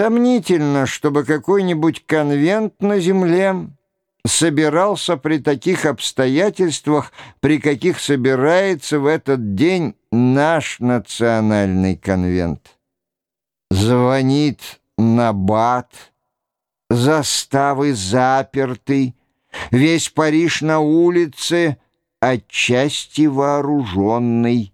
Сомнительно, чтобы какой-нибудь конвент на земле собирался при таких обстоятельствах, при каких собирается в этот день наш национальный конвент. Звонит Набат, заставы заперты, весь Париж на улице, отчасти вооруженный.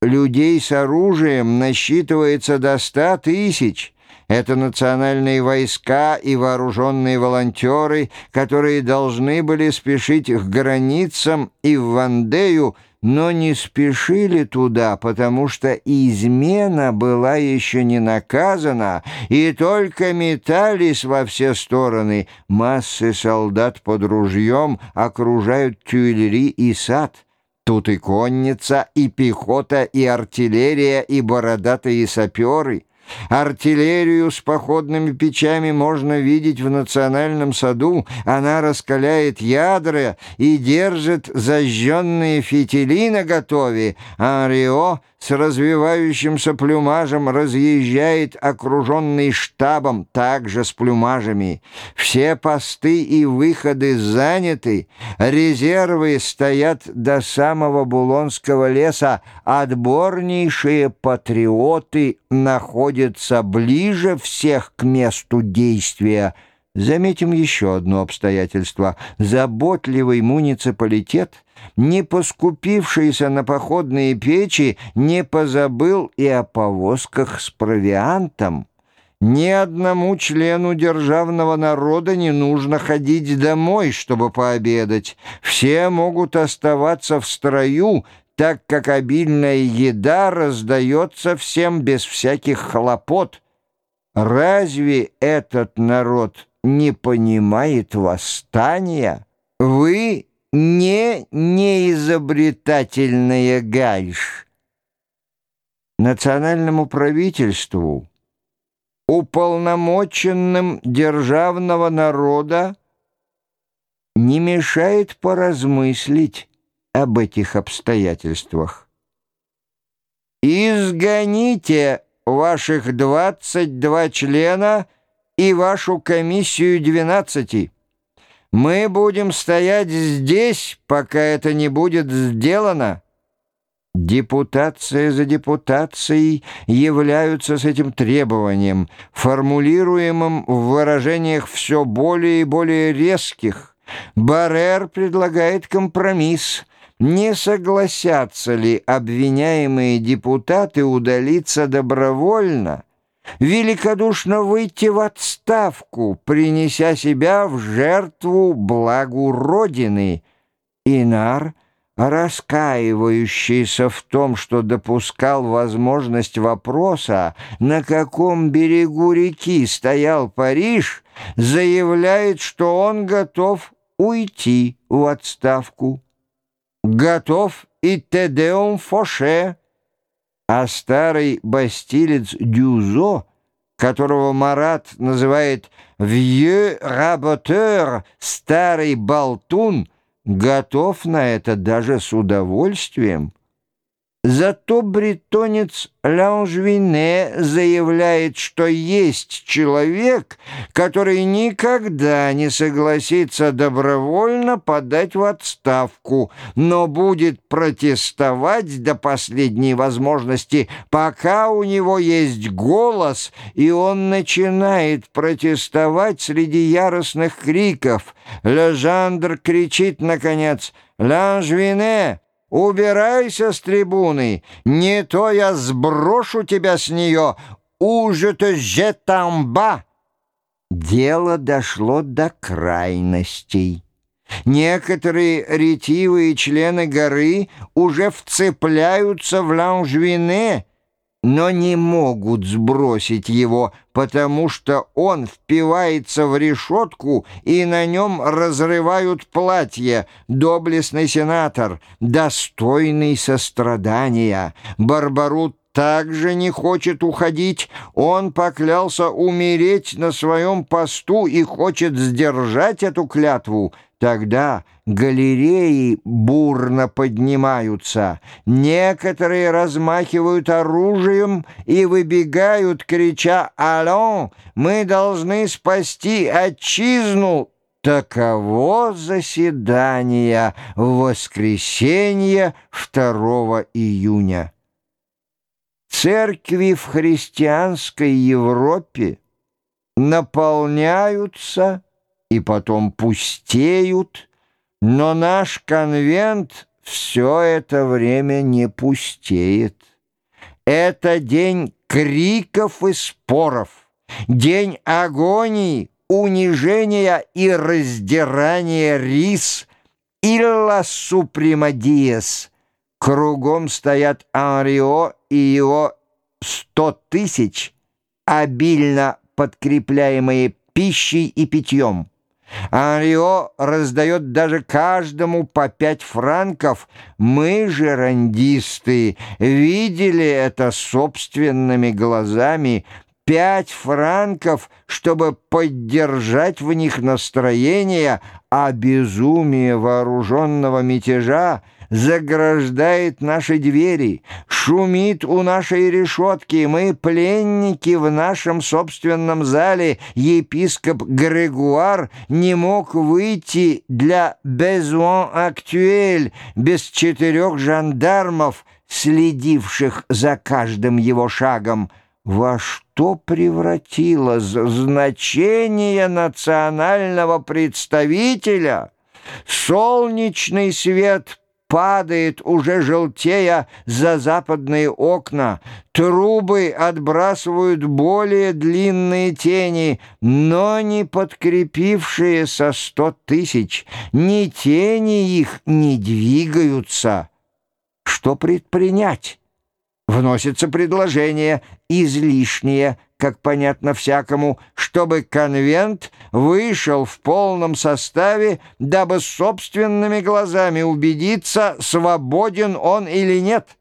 Людей с оружием насчитывается до ста тысяч — это национальные войска и вооруженные волонтеры, которые должны были спешить к границам и в Вандею, но не спешили туда, потому что измена была еще не наказана, и только метались во все стороны. Массы солдат под ружьем окружают Тюильри и сад. Тут и конница, и пехота, и артиллерия, и бородатые саперы — Артиллерию с походными печами можно видеть в национальном саду. Она раскаляет ядра и держит зажженные фитили наготове. А Рио с развивающимся плюмажем разъезжает, окруженный штабом, также с плюмажами. Все посты и выходы заняты, резервы стоят до самого Булонского леса, отборнейшие патриоты находятся ближе всех к месту действия. Заметим еще одно обстоятельство. Заботливый муниципалитет — не поскупившийся на походные печи, не позабыл и о повозках с провиантом. Ни одному члену державного народа не нужно ходить домой, чтобы пообедать. Все могут оставаться в строю, так как обильная еда раздается всем без всяких хлопот. Разве этот народ не понимает восстания? Вы не неизобретательная гальш. Национальному правительству, уполномоченным державного народа, не мешает поразмыслить об этих обстоятельствах. «Изгоните ваших двадцать два члена и вашу комиссию двенадцати». Мы будем стоять здесь, пока это не будет сделано. Депутация за депутацией являются с этим требованием, формулируемым в выражениях все более и более резких. Баррер предлагает компромисс. Не согласятся ли обвиняемые депутаты удалиться добровольно – великодушно выйти в отставку, принеся себя в жертву благу Родины. Инар, раскаивающийся в том, что допускал возможность вопроса, на каком берегу реки стоял Париж, заявляет, что он готов уйти в отставку. Готов и Тедеум Фоше, а старый бастилец Дюзо, которого Марат называет «vieux raboteur», «старый болтун», готов на это даже с удовольствием. Зато бретонец Ланжвине заявляет, что есть человек, который никогда не согласится добровольно подать в отставку, но будет протестовать до последней возможности, пока у него есть голос, и он начинает протестовать среди яростных криков. Лежандр кричит, наконец, «Ланжвине!» Убирайся с трибуны, не то я сброшу тебя с нее, уже-то жетамба. Дело дошло до крайностей. Некоторые ретивые члены горы уже вцепляются в Ланжвине, но не могут сбросить его, потому что он впивается в решетку, и на нем разрывают платье. Доблестный сенатор, достойный сострадания. Барбарут также не хочет уходить. Он поклялся умереть на своем посту и хочет сдержать эту клятву. Тогда галереи бурно поднимаются, некоторые размахивают оружием и выбегают, крича «Алло, мы должны спасти отчизну!» Таково заседание в воскресенье 2 июня. Церкви в христианской Европе наполняются и потом пустеют, но наш конвент все это время не пустеет. Это день криков и споров, день агонии, унижения и раздирания рис, илла супремадиес. Кругом стоят Анрио и его сто тысяч, обильно подкрепляемые пищей и питьем. Анрио раздает даже каждому по пять франков. Мы же, рандисты, видели это собственными глазами. Пять франков, чтобы поддержать в них настроение, а безумие вооруженного мятежа — заграждает наши двери, шумит у нашей решетки, мы пленники в нашем собственном зале. Епископ Грегуар не мог выйти для «besoin actuel» без четырех жандармов, следивших за каждым его шагом. Во что превратилось значение национального представителя? Солнечный свет — падает, уже желтея, за западные окна. Трубы отбрасывают более длинные тени, но не подкрепившие со сто тысяч. Ни тени их не двигаются. Что предпринять? Вносится предложение излишнее, как понятно всякому, чтобы конвент вышел в полном составе, дабы собственными глазами убедиться, свободен он или нет».